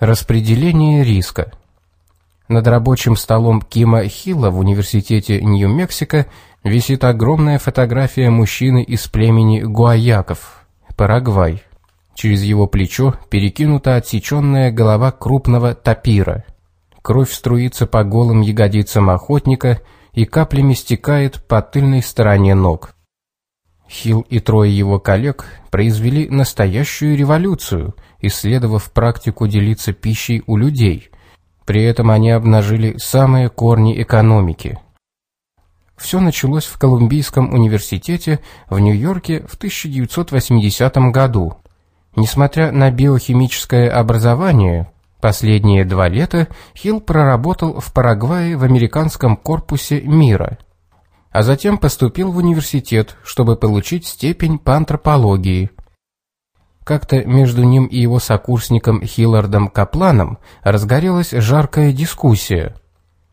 Распределение риска. Над рабочим столом Кима Хилла в университете Нью-Мексико висит огромная фотография мужчины из племени Гуаяков, Парагвай. Через его плечо перекинута отсеченная голова крупного тапира. Кровь струится по голым ягодицам охотника и каплями стекает по тыльной стороне ног. Хилл и трое его коллег произвели настоящую революцию, исследовав практику делиться пищей у людей. При этом они обнажили самые корни экономики. Все началось в Колумбийском университете в Нью-Йорке в 1980 году. Несмотря на биохимическое образование, последние два лета Хилл проработал в Парагвае в американском корпусе мира, а затем поступил в университет, чтобы получить степень по антропологии. Как-то между ним и его сокурсником Хиллардом Капланом разгорелась жаркая дискуссия.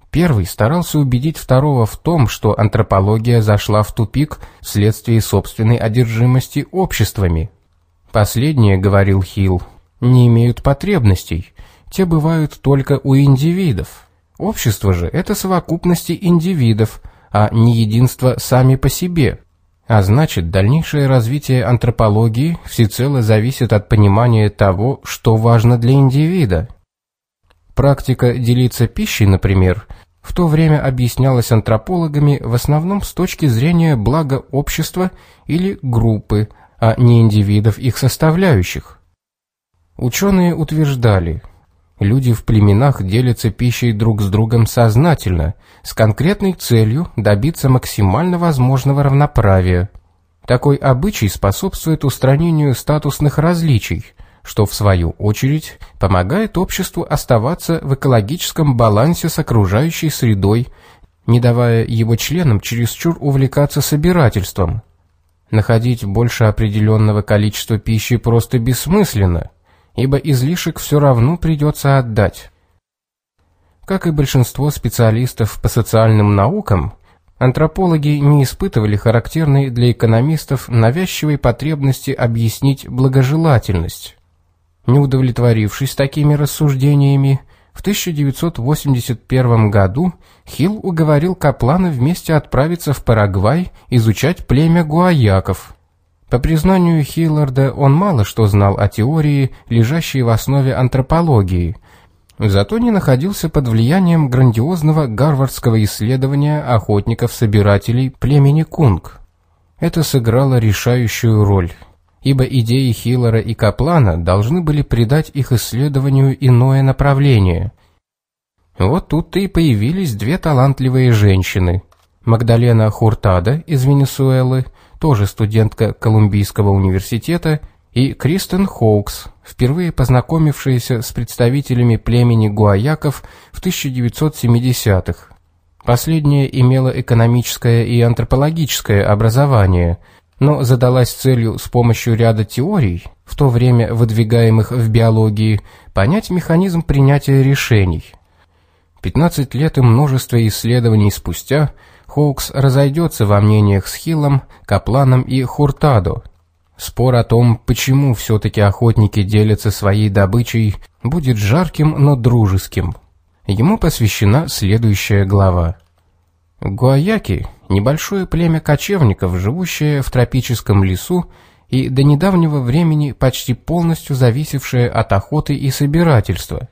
Первый старался убедить второго в том, что антропология зашла в тупик вследствие собственной одержимости обществами – Последние, говорил Хилл, не имеют потребностей, те бывают только у индивидов. Общество же – это совокупности индивидов, а не единство сами по себе. А значит, дальнейшее развитие антропологии всецело зависит от понимания того, что важно для индивида. Практика делиться пищей, например, в то время объяснялась антропологами в основном с точки зрения блага общества или группы – а не индивидов их составляющих. Ученые утверждали, люди в племенах делятся пищей друг с другом сознательно, с конкретной целью добиться максимально возможного равноправия. Такой обычай способствует устранению статусных различий, что в свою очередь помогает обществу оставаться в экологическом балансе с окружающей средой, не давая его членам чересчур увлекаться собирательством. Находить больше определенного количества пищи просто бессмысленно, ибо излишек все равно придется отдать. Как и большинство специалистов по социальным наукам, антропологи не испытывали характерной для экономистов навязчивой потребности объяснить благожелательность. Не удовлетворившись такими рассуждениями, в 1981 году Хилл уговорил Каплана вместе отправиться в Парагвай изучать племя гуаяков. По признанию Хилларда, он мало что знал о теории, лежащей в основе антропологии, зато не находился под влиянием грандиозного гарвардского исследования охотников-собирателей племени Кунг. Это сыграло решающую роль ибо идеи Хиллера и Каплана должны были придать их исследованию иное направление. Вот тут-то и появились две талантливые женщины. Магдалена Хуртада из Венесуэлы, тоже студентка Колумбийского университета, и Кристен Хоукс, впервые познакомившаяся с представителями племени гуаяков в 1970-х. Последняя имела экономическое и антропологическое образование, но задалась целью с помощью ряда теорий, в то время выдвигаемых в биологии, понять механизм принятия решений. 15 лет и множество исследований спустя Хоукс разойдется во мнениях с Хиллом, Капланом и Хуртадо. Спор о том, почему все-таки охотники делятся своей добычей, будет жарким, но дружеским. Ему посвящена следующая глава. Гуаяки – небольшое племя кочевников, живущее в тропическом лесу и до недавнего времени почти полностью зависевшее от охоты и собирательства.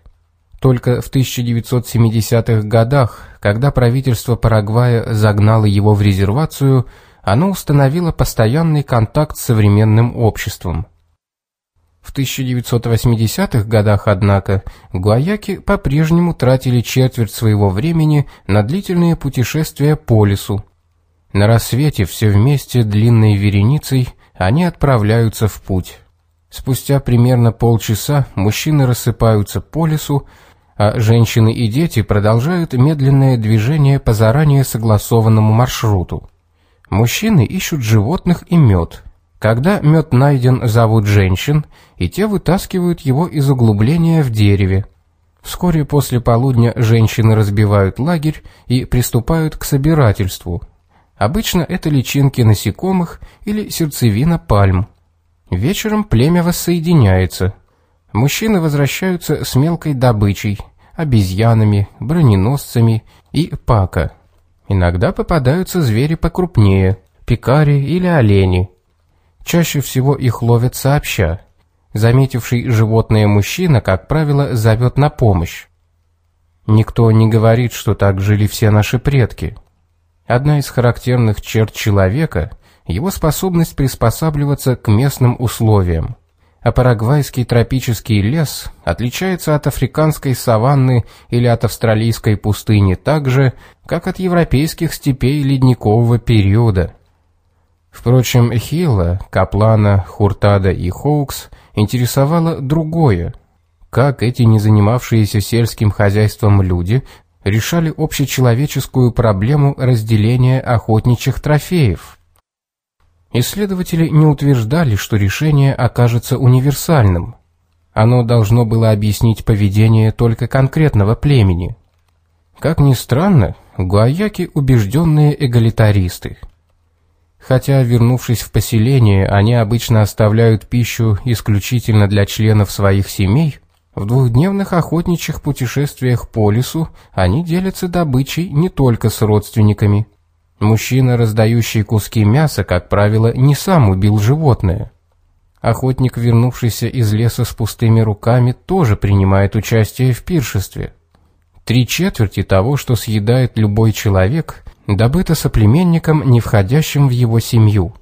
Только в 1970-х годах, когда правительство Парагвая загнало его в резервацию, оно установило постоянный контакт с современным обществом. В 1980-х годах, однако, гуаяки по-прежнему тратили четверть своего времени на длительные путешествия по лесу. На рассвете все вместе длинной вереницей они отправляются в путь. Спустя примерно полчаса мужчины рассыпаются по лесу, а женщины и дети продолжают медленное движение по заранее согласованному маршруту. Мужчины ищут животных и мед – когда мед найден, зовут женщин, и те вытаскивают его из углубления в дереве. Вскоре после полудня женщины разбивают лагерь и приступают к собирательству. Обычно это личинки насекомых или сердцевина пальм. Вечером племя воссоединяется. Мужчины возвращаются с мелкой добычей, обезьянами, броненосцами и пака. Иногда попадаются звери покрупнее, пикари или олени. Чаще всего их ловят сообща. Заметивший животное мужчина, как правило, зовет на помощь. Никто не говорит, что так жили все наши предки. Одна из характерных черт человека – его способность приспосабливаться к местным условиям. А парагвайский тропический лес отличается от африканской саванны или от австралийской пустыни так же, как от европейских степей ледникового периода. Впрочем, Хилла, Каплана, Хуртада и Хоукс интересовало другое. Как эти не занимавшиеся сельским хозяйством люди решали общечеловеческую проблему разделения охотничьих трофеев? Исследователи не утверждали, что решение окажется универсальным. Оно должно было объяснить поведение только конкретного племени. Как ни странно, гуаяки – убежденные эгалитаристы. Хотя, вернувшись в поселение, они обычно оставляют пищу исключительно для членов своих семей, в двухдневных охотничьих путешествиях по лесу они делятся добычей не только с родственниками – Мужчина, раздающий куски мяса, как правило, не сам убил животное. Охотник, вернувшийся из леса с пустыми руками, тоже принимает участие в пиршестве. Три четверти того, что съедает любой человек, добыто соплеменником, не входящим в его семью.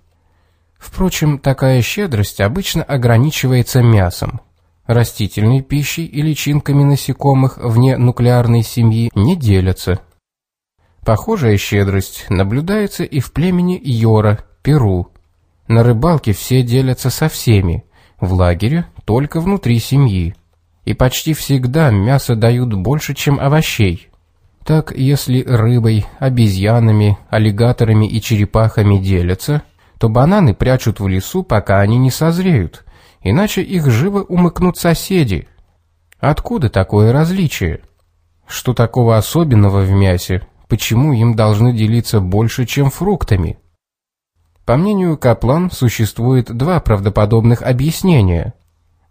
Впрочем, такая щедрость обычно ограничивается мясом. Растительной пищей и личинками насекомых вне нуклеарной семьи не делятся – Похожая щедрость наблюдается и в племени Йора, Перу. На рыбалке все делятся со всеми, в лагере только внутри семьи. И почти всегда мясо дают больше, чем овощей. Так, если рыбой, обезьянами, аллигаторами и черепахами делятся, то бананы прячут в лесу, пока они не созреют, иначе их живо умыкнут соседи. Откуда такое различие? Что такого особенного в мясе, почему им должны делиться больше, чем фруктами. По мнению Каплан, существует два правдоподобных объяснения.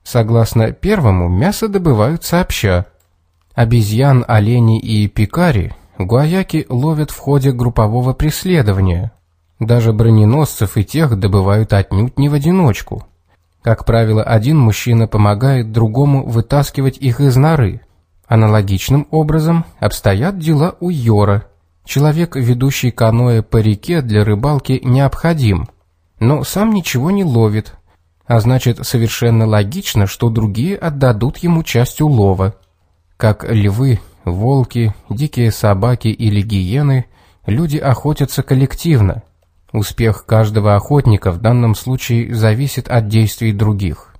Согласно первому, мясо добывают сообща. Обезьян, оленей и пикари гуаяки ловят в ходе группового преследования. Даже броненосцев и тех добывают отнюдь не в одиночку. Как правило, один мужчина помогает другому вытаскивать их из норы, Аналогичным образом обстоят дела у Йора. Человек, ведущий каноэ по реке для рыбалки, необходим, но сам ничего не ловит, а значит совершенно логично, что другие отдадут ему часть улова. Как львы, волки, дикие собаки или гиены, люди охотятся коллективно. Успех каждого охотника в данном случае зависит от действий других.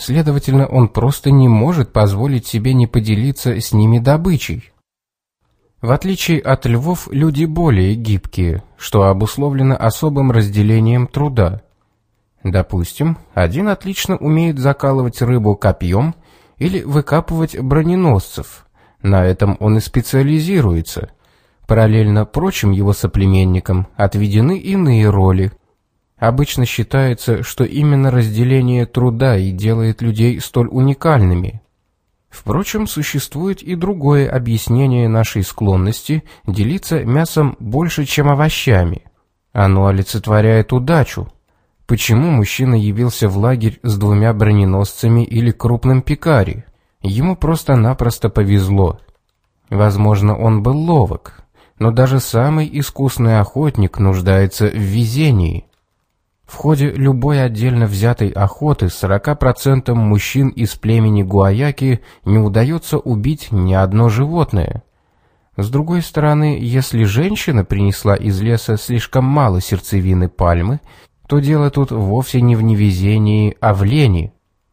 Следовательно, он просто не может позволить себе не поделиться с ними добычей. В отличие от львов, люди более гибкие, что обусловлено особым разделением труда. Допустим, один отлично умеет закалывать рыбу копьем или выкапывать броненосцев. На этом он и специализируется. Параллельно прочим его соплеменникам отведены иные роли, Обычно считается, что именно разделение труда и делает людей столь уникальными. Впрочем, существует и другое объяснение нашей склонности делиться мясом больше, чем овощами. Оно олицетворяет удачу. Почему мужчина явился в лагерь с двумя броненосцами или крупным пикари? Ему просто-напросто повезло. Возможно, он был ловок, но даже самый искусный охотник нуждается в везении – в ходе любой отдельно взятой охоты 40% мужчин из племени Гуаяки не удается убить ни одно животное. С другой стороны, если женщина принесла из леса слишком мало сердцевины пальмы, то дело тут вовсе не в невезении, а в лени.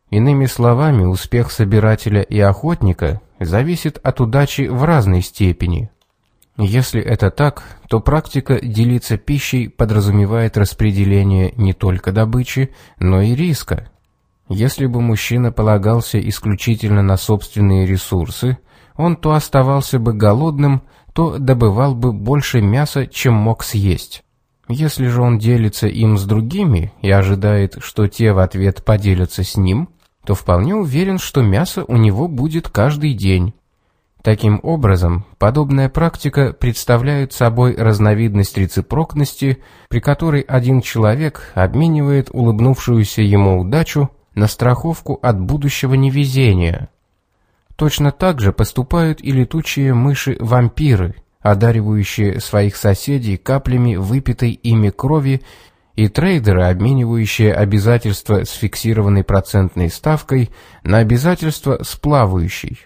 Иными словами, успех собирателя и охотника зависит от удачи в разной степени. Если это так, то практика делиться пищей подразумевает распределение не только добычи, но и риска. Если бы мужчина полагался исключительно на собственные ресурсы, он то оставался бы голодным, то добывал бы больше мяса, чем мог съесть. Если же он делится им с другими и ожидает, что те в ответ поделятся с ним, то вполне уверен, что мясо у него будет каждый день. Таким образом, подобная практика представляет собой разновидность рецепрокности, при которой один человек обменивает улыбнувшуюся ему удачу на страховку от будущего невезения. Точно так же поступают и летучие мыши-вампиры, одаривающие своих соседей каплями выпитой ими крови и трейдеры, обменивающие обязательства с фиксированной процентной ставкой на обязательства с плавающей.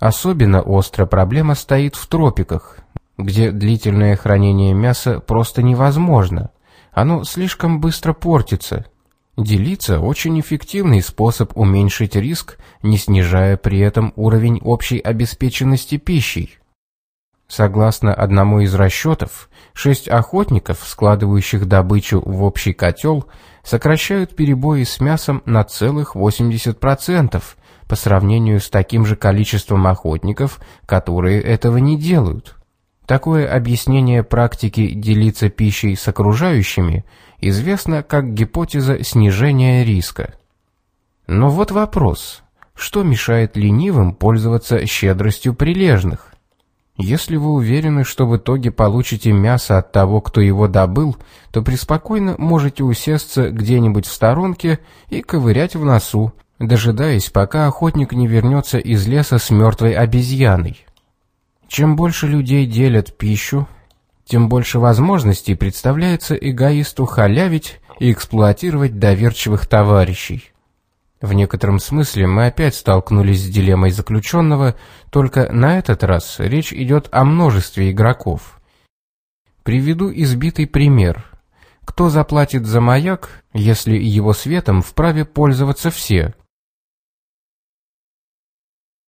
Особенно остро проблема стоит в тропиках, где длительное хранение мяса просто невозможно. Оно слишком быстро портится. Делиться – очень эффективный способ уменьшить риск, не снижая при этом уровень общей обеспеченности пищей. Согласно одному из расчетов, шесть охотников, складывающих добычу в общий котел, сокращают перебои с мясом на целых 80%, по сравнению с таким же количеством охотников, которые этого не делают. Такое объяснение практики делиться пищей с окружающими известно как гипотеза снижения риска. Но вот вопрос, что мешает ленивым пользоваться щедростью прилежных? Если вы уверены, что в итоге получите мясо от того, кто его добыл, то преспокойно можете усесться где-нибудь в сторонке и ковырять в носу, дожидаясь, пока охотник не вернется из леса с мертвой обезьяной. Чем больше людей делят пищу, тем больше возможностей представляется эгоисту халявить и эксплуатировать доверчивых товарищей. В некотором смысле мы опять столкнулись с дилеммой заключенного, только на этот раз речь идет о множестве игроков. Приведу избитый пример. Кто заплатит за маяк, если его светом вправе пользоваться все –